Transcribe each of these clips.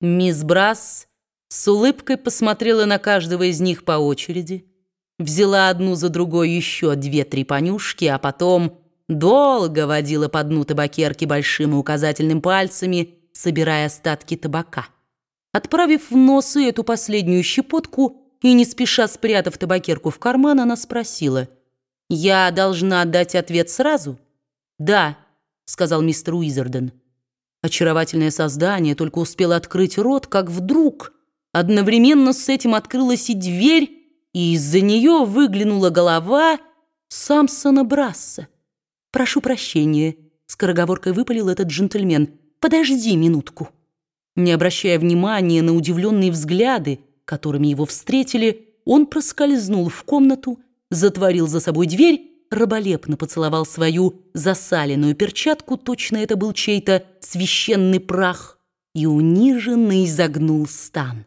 Мисс Брас с улыбкой посмотрела на каждого из них по очереди, взяла одну за другой еще две-три понюшки, а потом долго водила по дну табакерки большим и указательным пальцами, собирая остатки табака. Отправив в носы эту последнюю щепотку и не спеша спрятав табакерку в карман, она спросила, «Я должна дать ответ сразу?» «Да», — сказал мистер Уизерден. Очаровательное создание только успело открыть рот, как вдруг одновременно с этим открылась и дверь, и из-за нее выглянула голова Самсона Брасса. «Прошу прощения», — скороговоркой выпалил этот джентльмен. «Подожди минутку». Не обращая внимания на удивленные взгляды, которыми его встретили, он проскользнул в комнату, затворил за собой дверь раболепно поцеловал свою засаленную перчатку, точно это был чей-то священный прах, и униженно изогнул стан.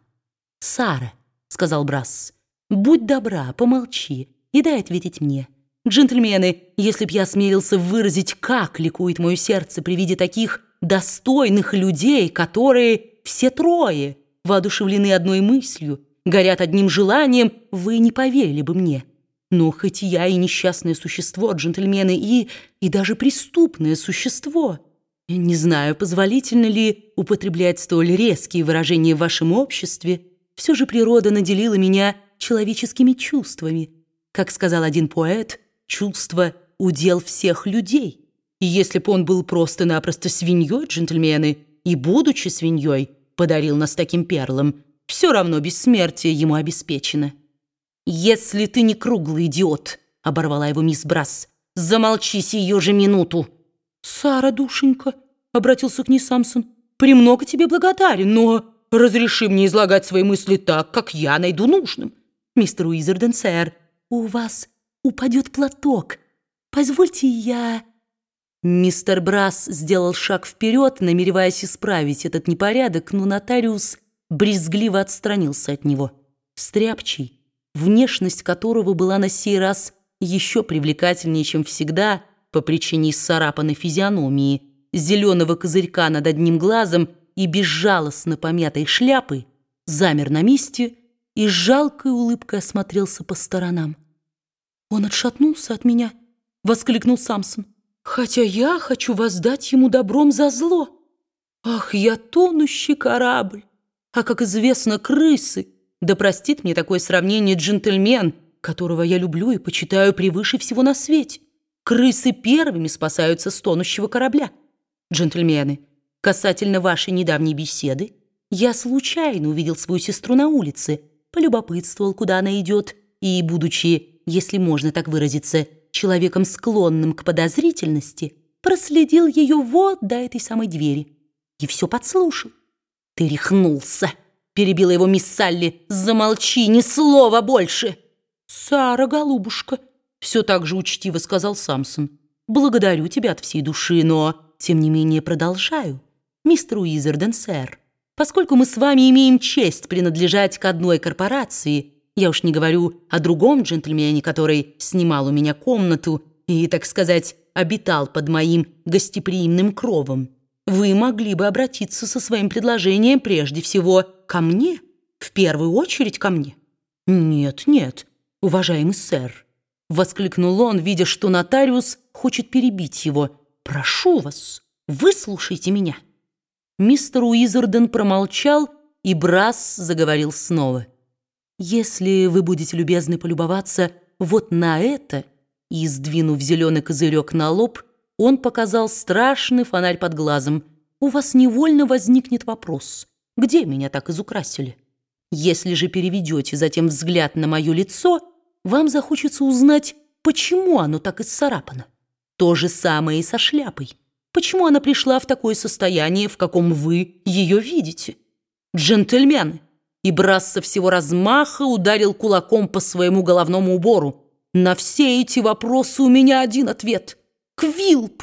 «Сара», — сказал Брас, — «будь добра, помолчи и дай ответить мне. Джентльмены, если б я осмелился выразить, как ликует мое сердце при виде таких достойных людей, которые все трое воодушевлены одной мыслью, горят одним желанием, вы не поверили бы мне». Но хоть я и несчастное существо, джентльмены, и, и даже преступное существо, не знаю, позволительно ли употреблять столь резкие выражения в вашем обществе, все же природа наделила меня человеческими чувствами. Как сказал один поэт, чувство — удел всех людей. И если бы он был просто-напросто свиньей, джентльмены, и, будучи свиньей, подарил нас таким перлом, все равно бессмертие ему обеспечено. «Если ты не круглый идиот», — оборвала его мисс Брас, — «замолчи сию же минуту». «Сара, душенька», — обратился к ней Самсон, — «премного тебе благодарен, но разреши мне излагать свои мысли так, как я найду нужным». «Мистер Уизерден, сэр, у вас упадет платок. Позвольте я...» Мистер Брас сделал шаг вперед, намереваясь исправить этот непорядок, но нотариус брезгливо отстранился от него. Стряпчий, внешность которого была на сей раз еще привлекательнее, чем всегда, по причине исцарапанной физиономии, зеленого козырька над одним глазом и безжалостно помятой шляпы, замер на месте и с жалкой улыбкой осмотрелся по сторонам. «Он отшатнулся от меня», — воскликнул Самсон, «хотя я хочу воздать ему добром за зло. Ах, я тонущий корабль, а, как известно, крысы — да простит мне такое сравнение джентльмен, которого я люблю и почитаю превыше всего на свете. Крысы первыми спасаются с тонущего корабля. Джентльмены, касательно вашей недавней беседы, я случайно увидел свою сестру на улице, полюбопытствовал, куда она идет, и, будучи, если можно так выразиться, человеком склонным к подозрительности, проследил ее вот до этой самой двери и все подслушал. Ты рехнулся перебила его мисс Салли. «Замолчи, ни слова больше!» «Сара, голубушка!» Все так же учтиво сказал Самсон. «Благодарю тебя от всей души, но, тем не менее, продолжаю. Мистер Уизерден, сэр, поскольку мы с вами имеем честь принадлежать к одной корпорации, я уж не говорю о другом джентльмене, который снимал у меня комнату и, так сказать, обитал под моим гостеприимным кровом, вы могли бы обратиться со своим предложением прежде всего ко мне, в первую очередь ко мне. Нет, нет, уважаемый сэр, воскликнул он, видя, что нотариус хочет перебить его. Прошу вас, выслушайте меня. Мистер Уизерден промолчал, и Брас заговорил снова. «Если вы будете любезны полюбоваться вот на это», и, сдвинув зеленый козырек на лоб, он показал страшный фонарь под глазом. У вас невольно возникнет вопрос, где меня так изукрасили? Если же переведете затем взгляд на мое лицо, вам захочется узнать, почему оно так исцарапано. То же самое и со шляпой. Почему она пришла в такое состояние, в каком вы ее видите? Джентльмены! И Брас со всего размаха ударил кулаком по своему головному убору. На все эти вопросы у меня один ответ — Квилп!